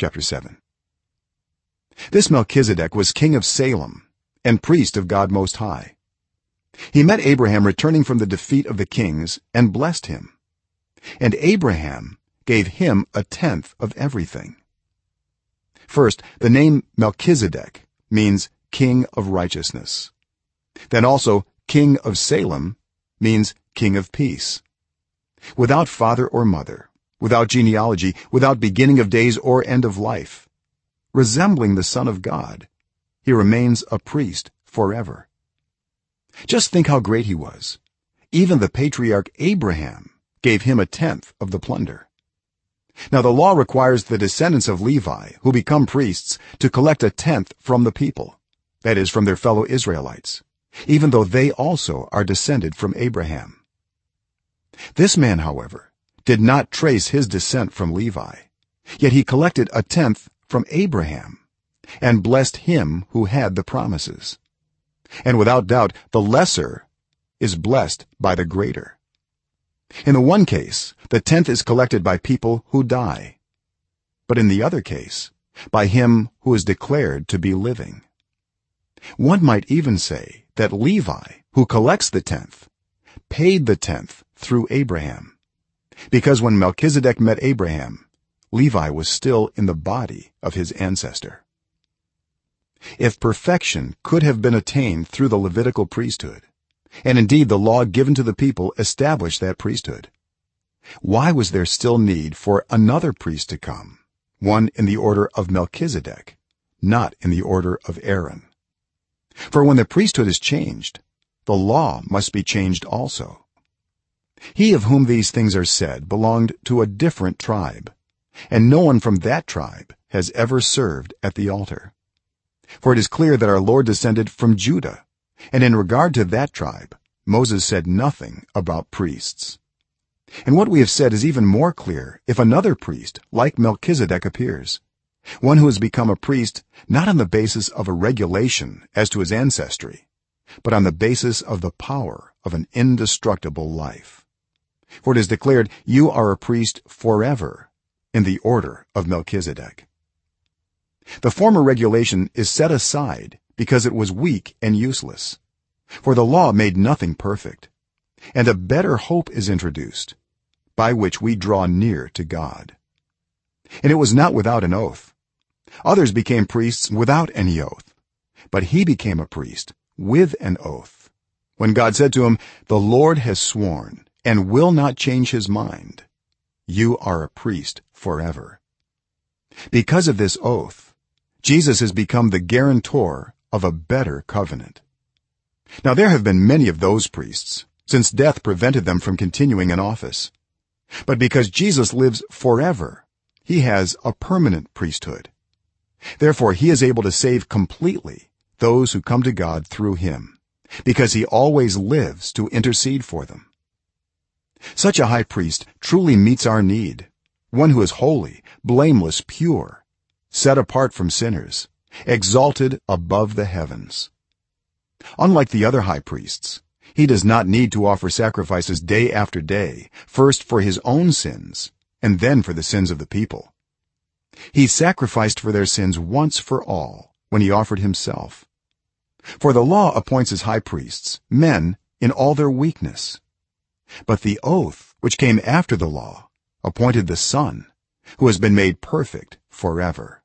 chapter 7 this melchizedek was king of salem and priest of god most high. He met abraham returning from the defeat of the kings and blessed him. And abraham gave him a tenth of everything. First the name melchizedek means king of righteousness. Then also king of salem means king of peace. Without father or mother without genealogy without beginning of days or end of life. Resembling the son of god he remains a priest forever. Just think how great he was. Even the patriarch abraham gave him a tenth of the plunder. Now the law requires the descendants of levi who become priests to collect a tenth from the people that is from their fellow israelites even though they also are descended from abraham. This man however did not trace his descent from levi. Yet he collected a tenth from abraham and blessed him who had the promises. And without doubt the lesser is blessed by the greater. In the one case the tenth is collected by people who die. But in the other case by him who is declared to be living. One might even say that levi who collects the tenth paid the tenth through abraham because when melchizedek met abraham levi was still in the body of his ancestor. If perfection could have been attained through the levitical priesthood and indeed the law given to the people established that priesthood why was there still need for another priest to come one in the order of melchizedek not in the order of aaron? For when the priesthood is changed the law must be changed also he of whom these things are said belonged to a different tribe and no one from that tribe has ever served at the altar. For it is clear that our lord descended from judah and in regard to that tribe moses said nothing about priests. And what we have said is even more clear if another priest like melchizedek appears one who has become a priest not on the basis of a regulation as to his ancestry but on the basis of the power of an indestructible life for it is declared you are a priest forever in the order of melchizedek. The former regulation is set aside because it was weak and useless. For the law made nothing perfect and a better hope is introduced by which we draw near to god. And it was not without an oath. Others became priests without any oath but he became a priest with an oath when god said to him the lord has sworn and will not change his mind. You are a priest forever. Because of this oath jesus has become the guarantor of a better covenant. Now there have been many of those priests since death prevented them from continuing in office. But because jesus lives forever he has a permanent priesthood. Therefore he is able to save completely those who come to god through him because he always lives to intercede for them such a high priest truly meets our need. One who is holy blameless pure set apart from sinners exalted above the heavens. Unlike the other high priests he does not need to offer sacrifices day after day first for his own sins and then for the sins of the people. He sacrificed for their sins once for all when he offered himself. For the law appoints as high priests men in all their weakness but the oath which came after the law appointed the son who has been made perfect forever